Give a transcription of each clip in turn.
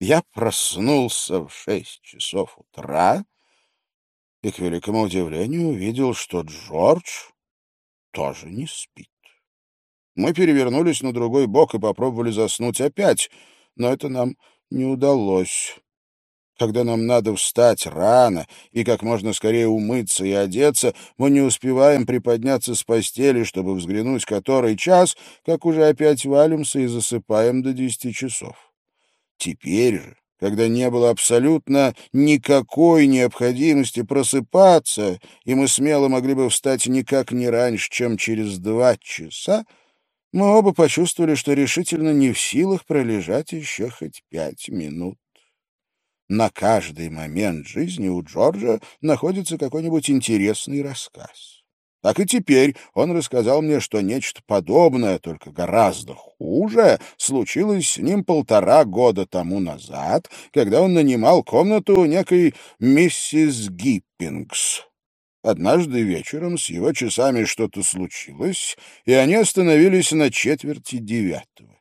Я проснулся в шесть часов утра и, к великому удивлению, увидел, что Джордж тоже не спит. Мы перевернулись на другой бок и попробовали заснуть опять, но это нам не удалось. Когда нам надо встать рано и как можно скорее умыться и одеться, мы не успеваем приподняться с постели, чтобы взглянуть который час, как уже опять валимся и засыпаем до десяти часов. Теперь же, когда не было абсолютно никакой необходимости просыпаться, и мы смело могли бы встать никак не раньше, чем через два часа, мы оба почувствовали, что решительно не в силах пролежать еще хоть пять минут. На каждый момент жизни у Джорджа находится какой-нибудь интересный рассказ. Так и теперь он рассказал мне, что нечто подобное, только гораздо хуже, случилось с ним полтора года тому назад, когда он нанимал комнату некой миссис Гиппингс. Однажды вечером с его часами что-то случилось, и они остановились на четверти девятого.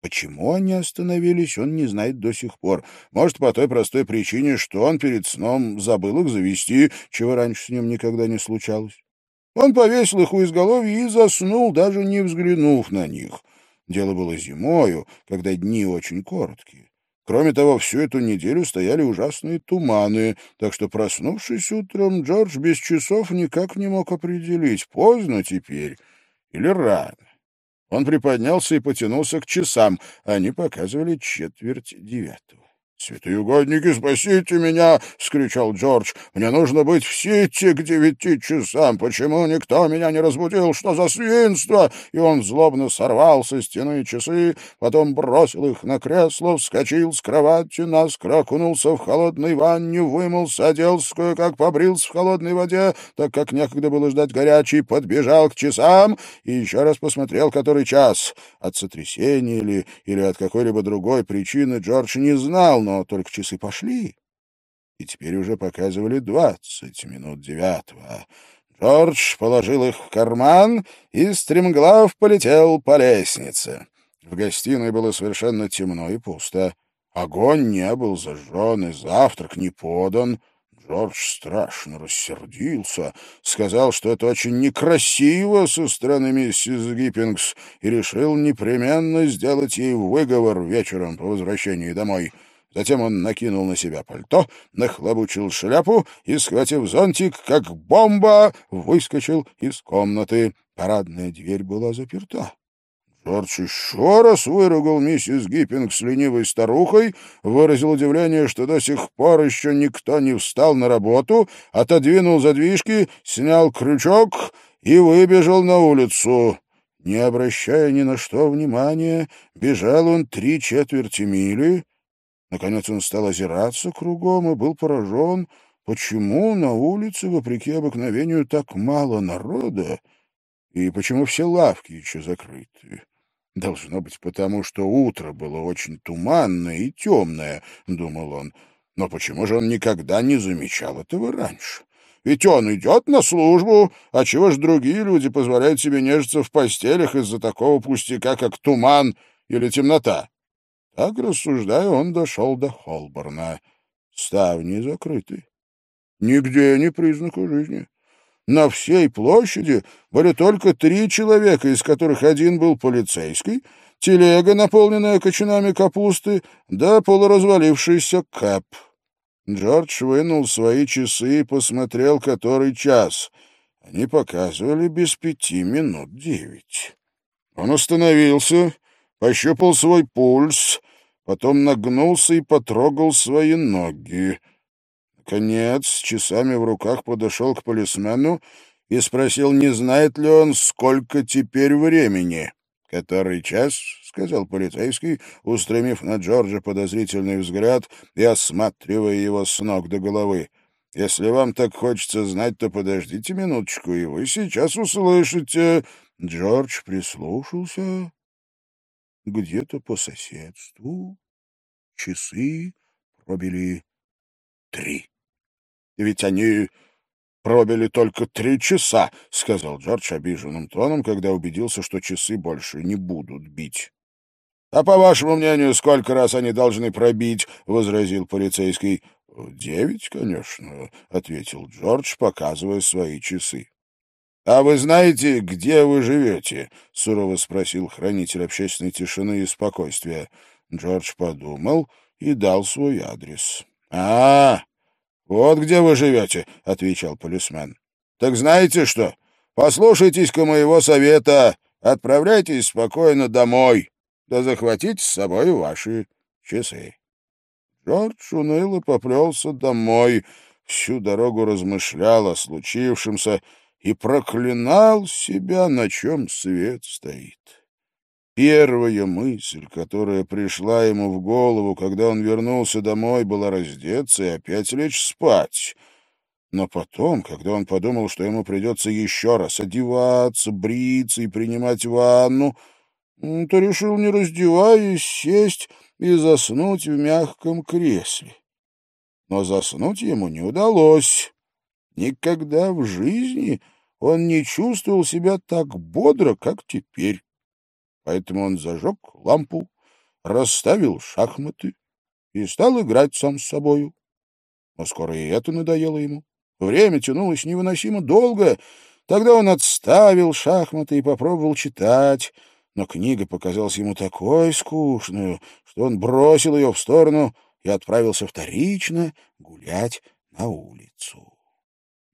Почему они остановились, он не знает до сих пор. Может, по той простой причине, что он перед сном забыл их завести, чего раньше с ним никогда не случалось. Он повесил их у изголовья и заснул, даже не взглянув на них. Дело было зимою, когда дни очень короткие. Кроме того, всю эту неделю стояли ужасные туманы, так что, проснувшись утром, Джордж без часов никак не мог определить, поздно теперь или рано. Он приподнялся и потянулся к часам. Они показывали четверть девятого. «Святые угодники, спасите меня!» — скричал Джордж. «Мне нужно быть в Сити к девяти часам. Почему никто меня не разбудил? Что за свинство?» И он злобно сорвал со стены часы, потом бросил их на кресло, вскочил с кровати, наскоро окунулся в холодной ванне, вымылся, оделся кое-как побрился в холодной воде, так как некогда было ждать горячей, подбежал к часам и еще раз посмотрел, который час. От сотрясения или, или от какой-либо другой причины Джордж не знал, но но только часы пошли, и теперь уже показывали двадцать минут девятого. Джордж положил их в карман и стремглав полетел по лестнице. В гостиной было совершенно темно и пусто. Огонь не был зажжен, и завтрак не подан. Джордж страшно рассердился, сказал, что это очень некрасиво со стороны миссис Гиппингс, и решил непременно сделать ей выговор вечером по возвращении домой. Затем он накинул на себя пальто, нахлобучил шляпу и, схватив зонтик, как бомба, выскочил из комнаты. Парадная дверь была заперта. Джордж еще раз выругал миссис Гиппинг с ленивой старухой, выразил удивление, что до сих пор еще никто не встал на работу, отодвинул задвижки, снял крючок и выбежал на улицу. Не обращая ни на что внимания, бежал он три четверти мили, Наконец он стал озираться кругом и был поражен, почему на улице, вопреки обыкновению, так мало народа, и почему все лавки еще закрыты. Должно быть потому, что утро было очень туманное и темное, — думал он. Но почему же он никогда не замечал этого раньше? Ведь он идет на службу, а чего ж другие люди позволяют себе нежиться в постелях из-за такого пустяка, как туман или темнота? Так, рассуждая, он дошел до Холборна. Ставни закрыты. Нигде не признака жизни. На всей площади были только три человека, из которых один был полицейский, телега, наполненная кочанами капусты, да полуразвалившийся кэп. Джордж вынул свои часы и посмотрел, который час. Они показывали без пяти минут девять. Он остановился, пощупал свой пульс, потом нагнулся и потрогал свои ноги. Наконец, с часами в руках подошел к полисмену и спросил, не знает ли он, сколько теперь времени. «Который час?» — сказал полицейский, устремив на Джорджа подозрительный взгляд и осматривая его с ног до головы. «Если вам так хочется знать, то подождите минуточку, и вы сейчас услышите...» Джордж прислушался где-то по соседству часы пробили три. — Ведь они пробили только три часа, — сказал Джордж обиженным тоном, когда убедился, что часы больше не будут бить. А по вашему мнению, сколько раз они должны пробить? — возразил полицейский. — Девять, конечно, — ответил Джордж, показывая свои часы. — А вы знаете, где вы живете? — сурово спросил хранитель общественной тишины и спокойствия. Джордж подумал и дал свой адрес. — А, вот где вы живете, — отвечал полисмен. — Так знаете что? Послушайтесь-ка моего совета. Отправляйтесь спокойно домой, да захватите с собой ваши часы. Джордж уныло поплелся домой, всю дорогу размышлял о случившемся и проклинал себя, на чем свет стоит. Первая мысль, которая пришла ему в голову, когда он вернулся домой, была раздеться и опять лечь спать. Но потом, когда он подумал, что ему придется еще раз одеваться, бриться и принимать ванну, то решил, не раздеваясь, сесть и заснуть в мягком кресле. Но заснуть ему не удалось. Никогда в жизни он не чувствовал себя так бодро, как теперь. Поэтому он зажег лампу, расставил шахматы и стал играть сам с собою. Но скоро и это надоело ему. Время тянулось невыносимо долго. Тогда он отставил шахматы и попробовал читать — но книга показалась ему такой скучной, что он бросил ее в сторону и отправился вторично гулять на улицу.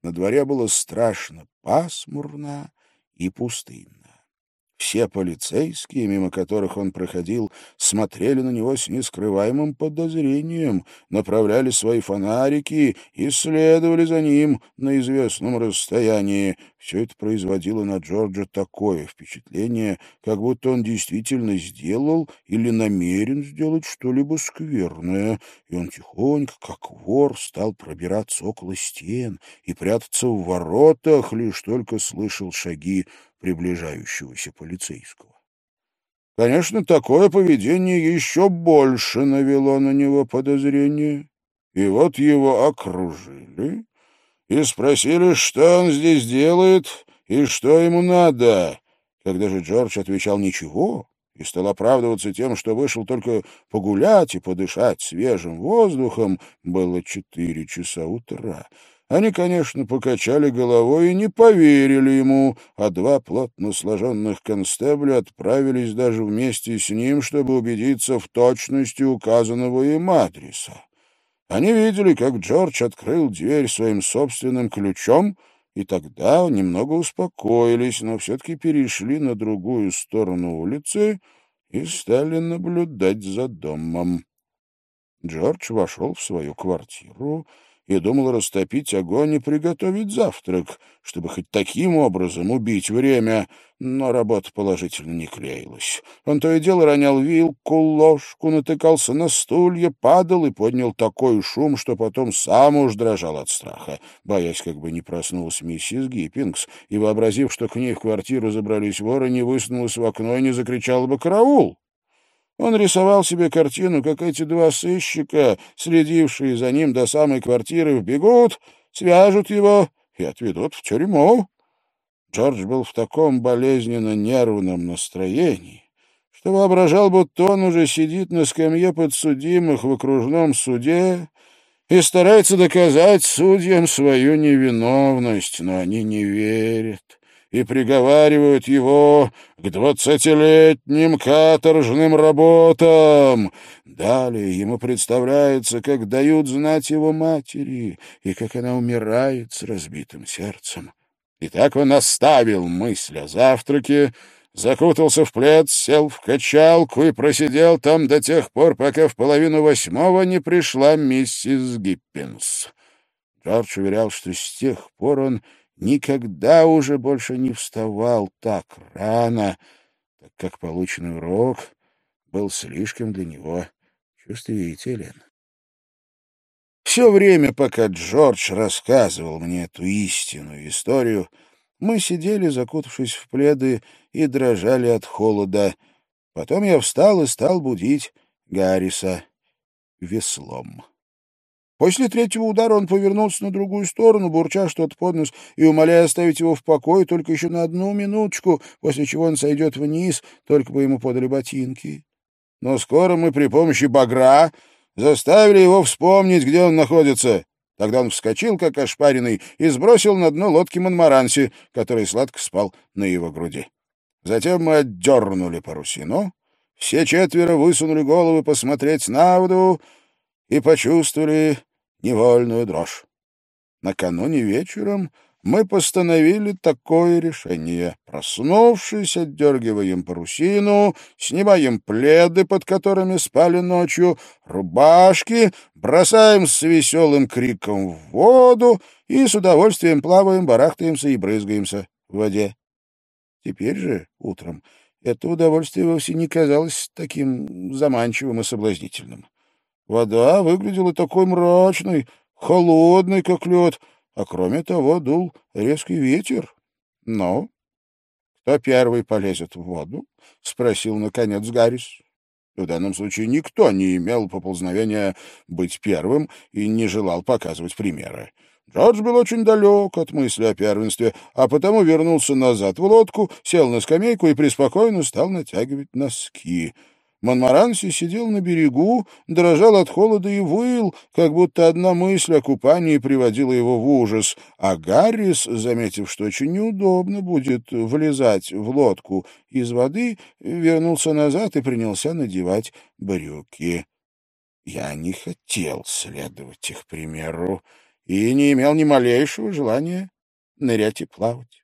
На дворе было страшно пасмурно и пустынно. Все полицейские, мимо которых он проходил, смотрели на него с нескрываемым подозрением, направляли свои фонарики и следовали за ним на известном расстоянии. Все это производило на Джорджа такое впечатление, как будто он действительно сделал или намерен сделать что-либо скверное, и он тихонько, как вор, стал пробираться около стен и прятаться в воротах, лишь только слышал шаги приближающегося полицейского. Конечно, такое поведение еще больше навело на него подозрение. И вот его окружили и спросили, что он здесь делает и что ему надо. Когда же Джордж отвечал «ничего», и стал оправдываться тем, что вышел только погулять и подышать свежим воздухом, было четыре часа утра. Они, конечно, покачали головой и не поверили ему, а два плотно сложенных констебля отправились даже вместе с ним, чтобы убедиться в точности указанного им адреса. Они видели, как Джордж открыл дверь своим собственным ключом, и тогда немного успокоились, но все-таки перешли на другую сторону улицы и стали наблюдать за домом. Джордж вошел в свою квартиру и думал растопить огонь и приготовить завтрак, чтобы хоть таким образом убить время, но работа положительно не клеилась. Он то и дело ронял вилку, ложку, натыкался на стулья, падал и поднял такой шум, что потом сам уж дрожал от страха, боясь, как бы не проснулась миссис Гиппингс, и, вообразив, что к ней в квартиру забрались воры, не высунулась в окно и не закричала бы «Караул!». Он рисовал себе картину, как эти два сыщика, следившие за ним до самой квартиры, вбегут, свяжут его и отведут в тюрьму. Джордж был в таком болезненно нервном настроении, что воображал, будто он уже сидит на скамье подсудимых в окружном суде и старается доказать судьям свою невиновность, но они не верят и приговаривают его к двадцатилетним каторжным работам. Далее ему представляется, как дают знать его матери, и как она умирает с разбитым сердцем. И так он оставил мысль о завтраке, закутался в плед, сел в качалку и просидел там до тех пор, пока в половину восьмого не пришла миссис Гиппинс. Джордж уверял, что с тех пор он никогда уже больше не вставал так рано, так как полученный урок был слишком для него чувствителен. Все время, пока Джордж рассказывал мне эту истинную историю, мы сидели, закутавшись в пледы, и дрожали от холода. Потом я встал и стал будить Гарриса веслом. После третьего удара он повернулся на другую сторону, бурча что-то под нос и умоляя оставить его в покое только еще на одну минуточку, после чего он сойдет вниз, только бы ему подали ботинки. но скоро мы при помощи багра заставили его вспомнить, где он находится. Тогда он вскочил, как ошпаренный, и сбросил на дно лодки Монмаранси, который сладко спал на его груди. Затем мы отдернули парусину, все четверо высунули головы посмотреть на воду и почувствовали невольную дрожь. Накануне вечером мы постановили такое решение. Проснувшись, отдергиваем парусину, снимаем пледы, под которыми спали ночью, рубашки, бросаем с веселым криком в воду и с удовольствием плаваем, барахтаемся и брызгаемся в воде. Теперь же, утром, это удовольствие вовсе не казалось таким заманчивым и соблазнительным. Вода выглядела такой мрачной, холодной, как лед, а кроме того дул резкий ветер. — Ну, кто первый полезет в воду? — спросил, наконец, Гаррис. В данном случае никто не имел поползновения быть первым и не желал показывать примеры. Джордж был очень далек от мысли о первенстве, а потому вернулся назад в лодку, сел на скамейку и преспокойно стал натягивать носки. Монмаранси сидел на берегу, дрожал от холода и выл, как будто одна мысль о купании приводила его в ужас, а Гаррис, заметив, что очень неудобно будет влезать в лодку из воды, вернулся назад и принялся надевать брюки. Я не хотел следовать их примеру и не имел ни малейшего желания нырять и плавать.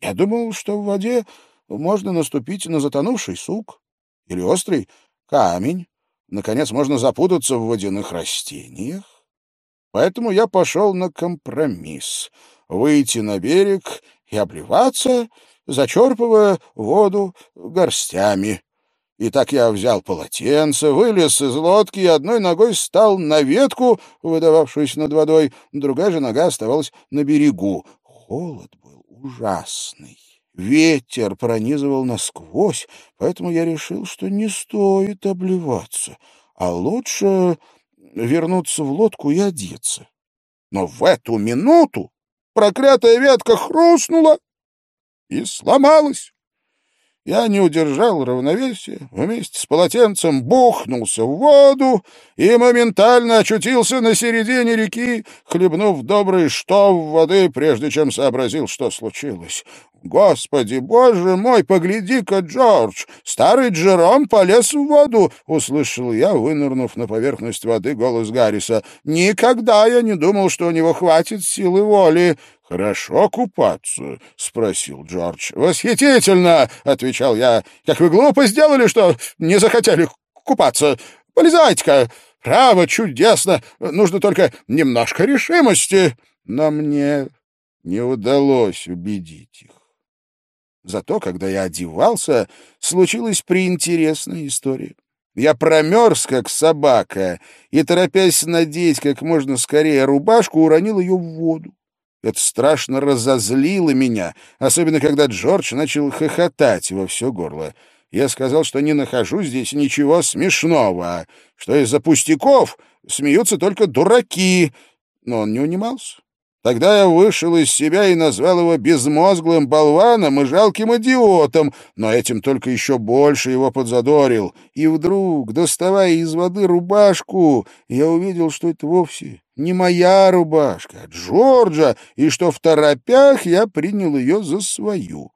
Я думал, что в воде можно наступить на затонувший сук, или острый камень. Наконец, можно запутаться в водяных растениях. Поэтому я пошел на компромисс — выйти на берег и обливаться, зачерпывая воду горстями. И так я взял полотенце, вылез из лодки и одной ногой стал на ветку, выдававшуюся над водой, другая же нога оставалась на берегу. Холод был ужасный. Ветер пронизывал насквозь, поэтому я решил, что не стоит обливаться, а лучше вернуться в лодку и одеться. Но в эту минуту проклятая ветка хрустнула и сломалась. Я не удержал равновесия, вместе с полотенцем бухнулся в воду и моментально очутился на середине реки, хлебнув добрый штоф воды, прежде чем сообразил, что случилось. «Господи, боже мой, погляди-ка, Джордж! Старый Джером полез в воду!» — услышал я, вынырнув на поверхность воды голос Гарриса. «Никогда я не думал, что у него хватит силы воли!» «Хорошо купаться?» — спросил Джордж. «Восхитительно!» — отвечал я. «Как вы глупо сделали, что не захотели купаться! Полезайте-ка! Право, чудесно! Нужно только немножко решимости!» Но мне не удалось убедить их. Зато, когда я одевался, случилась приинтересная история. Я промерз, как собака, и, торопясь надеть как можно скорее рубашку, уронил ее в воду. Это страшно разозлило меня, особенно когда Джордж начал хохотать во все горло. Я сказал, что не нахожу здесь ничего смешного, что из-за пустяков смеются только дураки. Но он не унимался. Тогда я вышел из себя и назвал его безмозглым болваном и жалким идиотом, но этим только еще больше его подзадорил. И вдруг, доставая из воды рубашку, я увидел, что это вовсе не моя рубашка, а Джорджа, и что в торопях я принял ее за свою.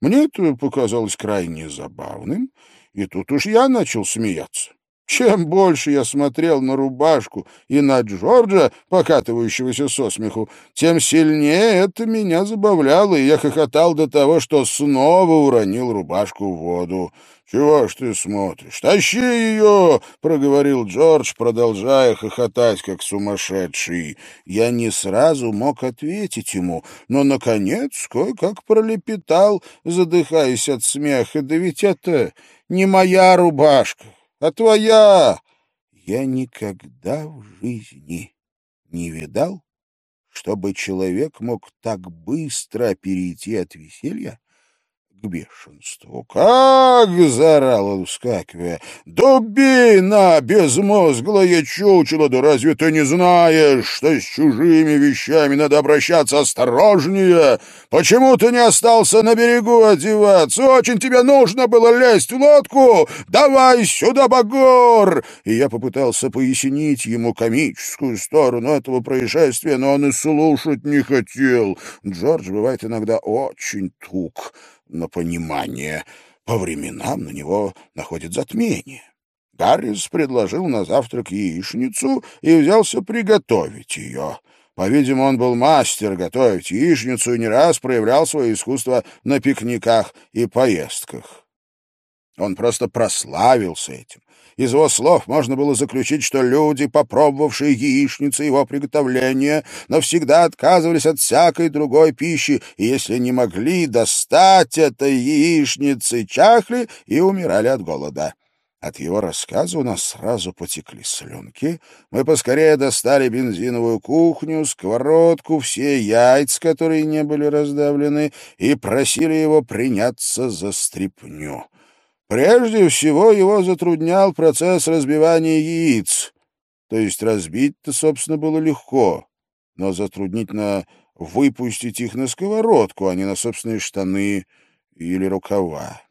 Мне это показалось крайне забавным, и тут уж я начал смеяться. Чем больше я смотрел на рубашку и на Джорджа, покатывающегося со смеху, тем сильнее это меня забавляло, и я хохотал до того, что снова уронил рубашку в воду. «Чего ж ты смотришь? Тащи ее!» — проговорил Джордж, продолжая хохотать, как сумасшедший. Я не сразу мог ответить ему, но, наконец, кое-как пролепетал, задыхаясь от смеха. «Да ведь это не моя рубашка!» А твоя. Я никогда в жизни не видал, чтобы человек мог так быстро перейти от веселья к бешенству. «Как!» — заорал он, вскакивая. «Дубина, безмозглая чучело! Да разве ты не знаешь, что с чужими вещами надо обращаться осторожнее? Почему ты не остался на берегу одеваться? Очень тебе нужно было лезть в лодку! Давай сюда, Багор!» И я попытался пояснить ему комическую сторону этого происшествия, но он и слушать не хотел. Джордж бывает иногда очень тук на понимание. По временам на него находит затмение. Гаррис предложил на завтрак яичницу и взялся приготовить ее. По-видимому, он был мастер готовить яичницу и не раз проявлял свое искусство на пикниках и поездках. Он просто прославился этим. Из его слов можно было заключить, что люди, попробовавшие яичницы его приготовления, навсегда отказывались от всякой другой пищи, и если не могли достать этой яичницы, чахли и умирали от голода. От его рассказа у нас сразу потекли слюнки. Мы поскорее достали бензиновую кухню, сковородку, все яйца, которые не были раздавлены, и просили его приняться за стряпню. Прежде всего его затруднял процесс разбивания яиц. То есть разбить-то, собственно, было легко, но затруднительно выпустить их на сковородку, а не на собственные штаны или рукава.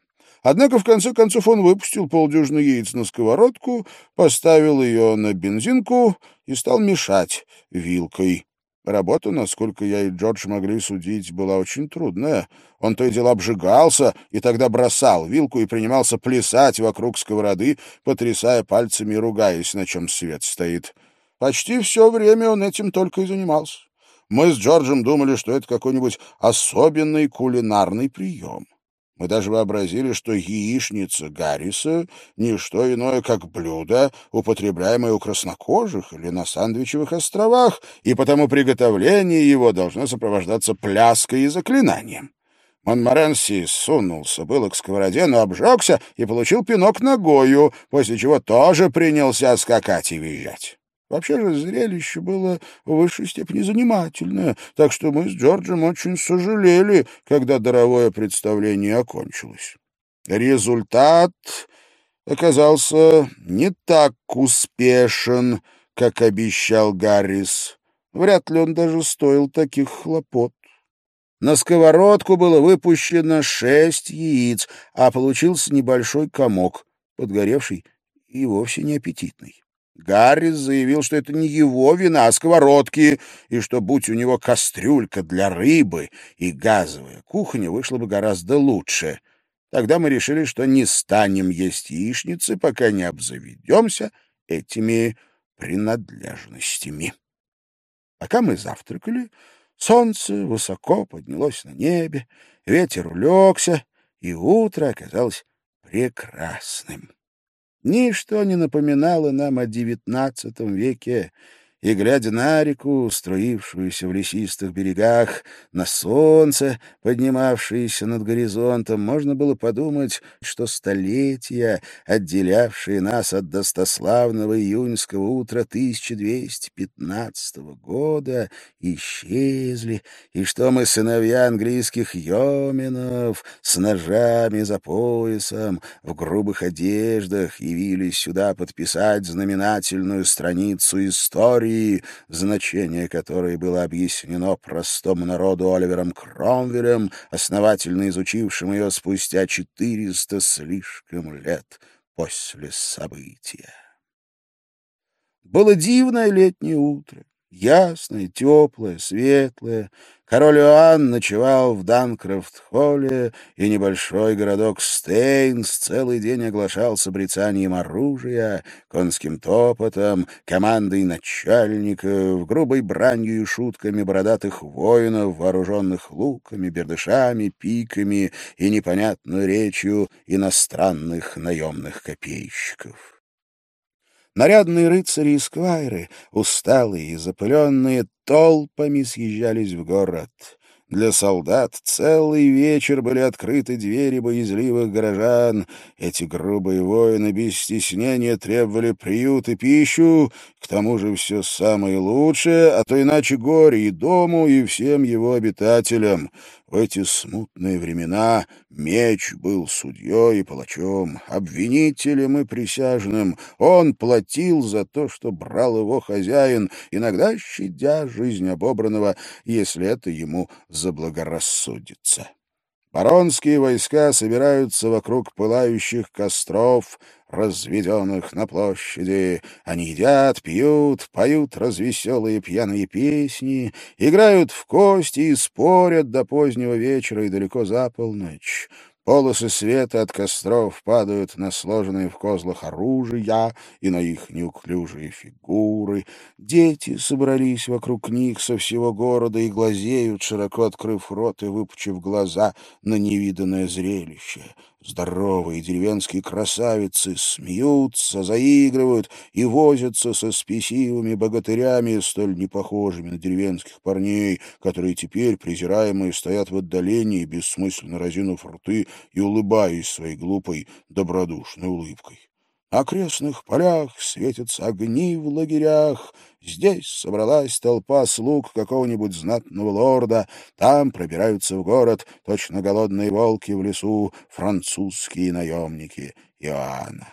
Однако, в конце концов, он выпустил полдюжины яиц на сковородку, поставил ее на бензинку и стал мешать вилкой. Работа, насколько я и Джордж могли судить, была очень трудная. Он то и дело обжигался, и тогда бросал вилку и принимался плясать вокруг сковороды, потрясая пальцами и ругаясь, на чем свет стоит. Почти все время он этим только и занимался. Мы с Джорджем думали, что это какой-нибудь особенный кулинарный прием. Мы даже вообразили, что яичница Гарриса — не что иное, как блюдо, употребляемое у краснокожих или на Сандвичевых островах, и потому приготовление его должно сопровождаться пляской и заклинанием. Монморенси сунулся было к сковороде, но обжегся и получил пинок ногою, после чего тоже принялся скакать и визжать. Вообще же зрелище было в высшей степени занимательное, так что мы с Джорджем очень сожалели, когда даровое представление окончилось. Результат оказался не так успешен, как обещал Гаррис. Вряд ли он даже стоил таких хлопот. На сковородку было выпущено шесть яиц, а получился небольшой комок, подгоревший и вовсе не аппетитный. Гаррис заявил, что это не его вина, а сковородки, и что, будь у него кастрюлька для рыбы и газовая кухня, вышло бы гораздо лучше. Тогда мы решили, что не станем есть яичницы, пока не обзаведемся этими принадлежностями. Пока мы завтракали, солнце высоко поднялось на небе, ветер улегся, и утро оказалось прекрасным. Ничто не напоминало нам о девятнадцатом веке, и, глядя на реку, струившуюся в лесистых берегах, на солнце, поднимавшееся над горизонтом, можно было подумать, что столетия, отделявшие нас от достославного июньского утра 1215 года, исчезли, и что мы сыновья английских йоминов с ножами за поясом, в грубых одеждах явились сюда подписать знаменательную страницу истории, истории, значение которой было объяснено простому народу Оливером Кромвелем, основательно изучившим ее спустя четыреста слишком лет после события. Было дивное летнее утро, ясное, теплое, светлое, Король Иоанн ночевал в Данкрофт-холле, и небольшой городок Стейнс целый день оглашался брецанием оружия, конским топотом, командой начальников, грубой бранью и шутками бородатых воинов, вооруженных луками, бердышами, пиками и непонятной речью иностранных наемных копейщиков. Нарядные рыцари и сквайры, усталые и запыленные, толпами съезжались в город. Для солдат целый вечер были открыты двери боязливых горожан. Эти грубые воины без стеснения требовали приют и пищу. К тому же все самое лучшее, а то иначе горе и дому, и всем его обитателям. В эти смутные времена меч был судьей и палачом, обвинителем и присяжным. Он платил за то, что брал его хозяин, иногда щадя жизнь обобранного, если это ему заблагорассудится. Баронские войска собираются вокруг пылающих костров, разведенных на площади. Они едят, пьют, поют развеселые пьяные песни, играют в кости и спорят до позднего вечера и далеко за полночь. Полосы света от костров падают на сложенные в козлах оружия и на их неуклюжие фигуры. Дети собрались вокруг них со всего города и глазеют, широко открыв рот и выпучив глаза на невиданное зрелище. Здоровые деревенские красавицы смеются, заигрывают и возятся со спесивыми богатырями, столь непохожими на деревенских парней, которые теперь, презираемые, стоят в отдалении, бессмысленно разинув рты и улыбаясь своей глупой, добродушной улыбкой. Окрестных полях светятся огни в лагерях. Здесь собралась толпа слуг какого-нибудь знатного лорда. Там пробираются в город точно голодные волки в лесу, французские наемники Иоанна.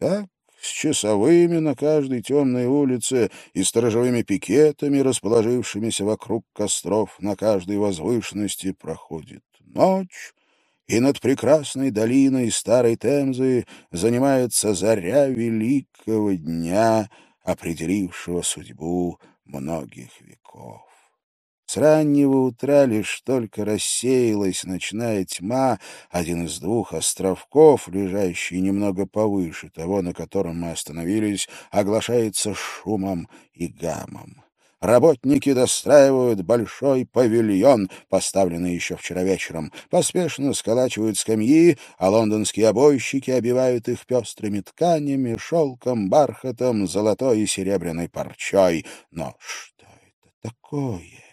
Так с часовыми на каждой темной улице и сторожевыми пикетами, расположившимися вокруг костров на каждой возвышенности, проходит ночь, и над прекрасной долиной старой Темзы занимается заря великого дня, определившего судьбу многих веков. С раннего утра лишь только рассеялась ночная тьма, один из двух островков, лежащий немного повыше того, на котором мы остановились, оглашается шумом и гамом. Работники достраивают большой павильон, поставленный еще вчера вечером, поспешно сколачивают скамьи, а лондонские обойщики обивают их пестрыми тканями, шелком, бархатом, золотой и серебряной парчой. Но что это такое?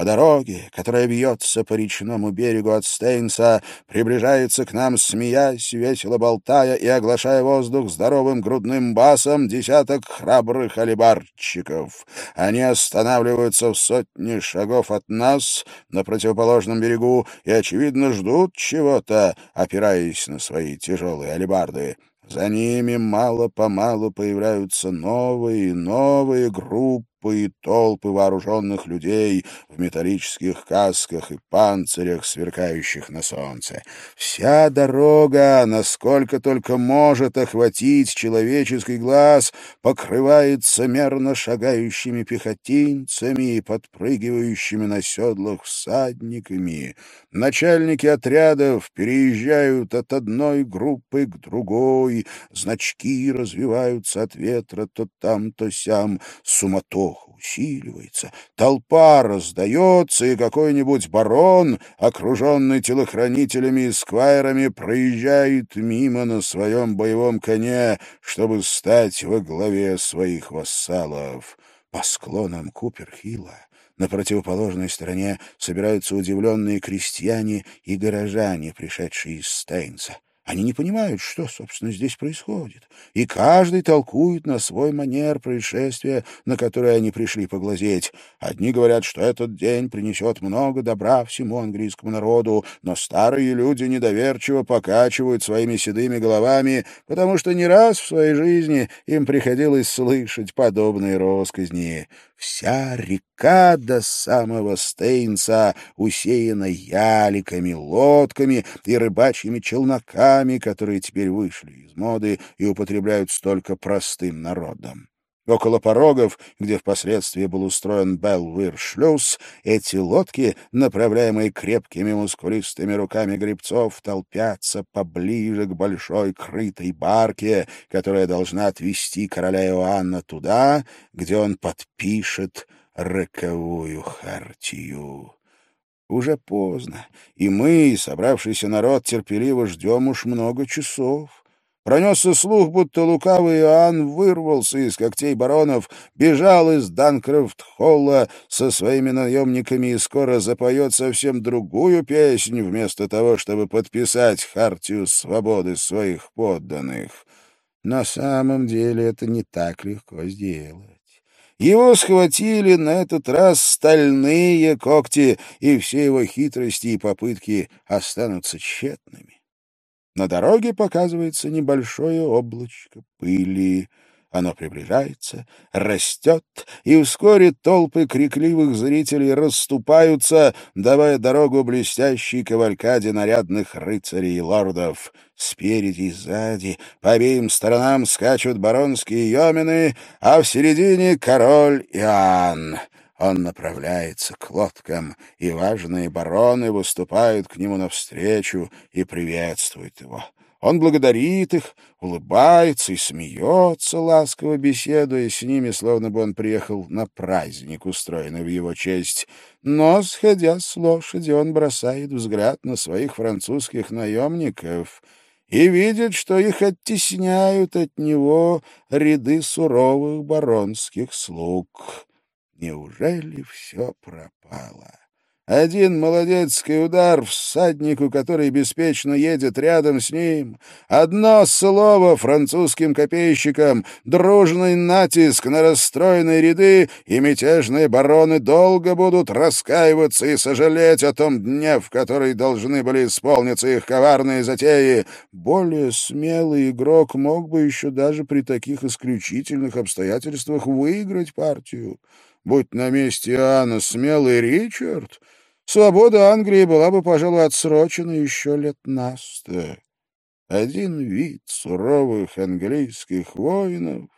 По дороге, которая бьется по речному берегу от Стейнса, приближается к нам, смеясь, весело болтая и оглашая воздух здоровым грудным басом десяток храбрых алибарщиков. Они останавливаются в сотне шагов от нас на противоположном берегу и, очевидно, ждут чего-то, опираясь на свои тяжелые алибарды. За ними мало-помалу появляются новые и новые группы, толпы и толпы вооруженных людей в металлических касках и панцирях, сверкающих на солнце. Вся дорога, насколько только может охватить человеческий глаз, покрывается мерно шагающими пехотинцами и подпрыгивающими на седлах всадниками. Начальники отрядов переезжают от одной группы к другой, значки развиваются от ветра то там, то сям, суматоха суматоха усиливается, толпа раздается, и какой-нибудь барон, окруженный телохранителями и сквайрами, проезжает мимо на своем боевом коне, чтобы стать во главе своих вассалов. По склонам Куперхилла на противоположной стороне собираются удивленные крестьяне и горожане, пришедшие из Стейнса. Они не понимают, что, собственно, здесь происходит, и каждый толкует на свой манер происшествия, на которое они пришли поглазеть. Одни говорят, что этот день принесет много добра всему английскому народу, но старые люди недоверчиво покачивают своими седыми головами, потому что не раз в своей жизни им приходилось слышать подобные росказни. Вся река до самого Стейнса усеяна яликами, лодками и рыбачьими челноками, которые теперь вышли из моды и употребляются только простым народом. Около порогов, где впоследствии был устроен Белвир-шлюз, эти лодки, направляемые крепкими мускулистыми руками гребцов, толпятся поближе к большой крытой барке, которая должна отвезти короля Иоанна туда, где он подпишет роковую хартию. Уже поздно, и мы, собравшийся народ, терпеливо ждем уж много часов. Пронесся слух, будто лукавый Иоанн вырвался из когтей баронов, бежал из Данкрофт-холла со своими наемниками и скоро запоет совсем другую песнь, вместо того, чтобы подписать хартию свободы своих подданных. На самом деле это не так легко сделать. Его схватили на этот раз стальные когти, и все его хитрости и попытки останутся тщетными. На дороге показывается небольшое облачко пыли. Оно приближается, растет, и вскоре толпы крикливых зрителей расступаются, давая дорогу блестящей кавалькаде нарядных рыцарей и лордов. Спереди и сзади, по обеим сторонам скачут баронские йомены, а в середине король Иоанн. Он направляется к лодкам, и важные бароны выступают к нему навстречу и приветствуют его. Он благодарит их, улыбается и смеется, ласково беседуя с ними, словно бы он приехал на праздник, устроенный в его честь. Но, сходя с лошади, он бросает взгляд на своих французских наемников и видит, что их оттесняют от него ряды суровых баронских слуг. Неужели все пропало? Один молодецкий удар всаднику, который беспечно едет рядом с ним. Одно слово французским копейщикам, дружный натиск на расстроенные ряды, и мятежные бароны долго будут раскаиваться и сожалеть о том дне, в который должны были исполниться их коварные затеи. Более смелый игрок мог бы еще даже при таких исключительных обстоятельствах выиграть партию. Будь на месте Иоанна смелый Ричард, свобода Англии была бы, пожалуй, отсрочена еще лет на сто. Один вид суровых английских воинов,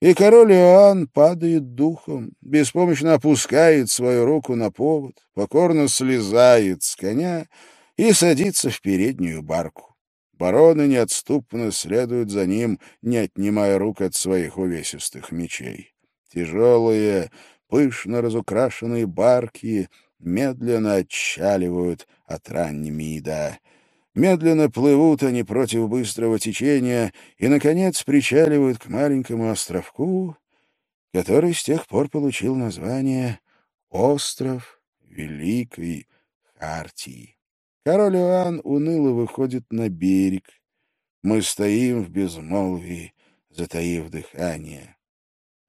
и король Иоанн падает духом, беспомощно опускает свою руку на повод, покорно слезает с коня и садится в переднюю барку. Бароны неотступно следуют за ним, не отнимая рук от своих увесистых мечей. Тяжелые, пышно разукрашенные барки медленно отчаливают от Раннемида. Медленно плывут они против быстрого течения и, наконец, причаливают к маленькому островку, который с тех пор получил название «Остров Великой Хартии». Король Иоанн уныло выходит на берег. Мы стоим в безмолвии, затаив дыхание.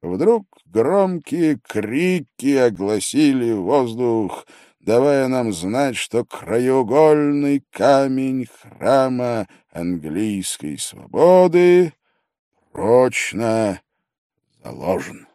Вдруг громкие крики огласили воздух, давая нам знать, что краеугольный камень храма английской свободы прочно заложен.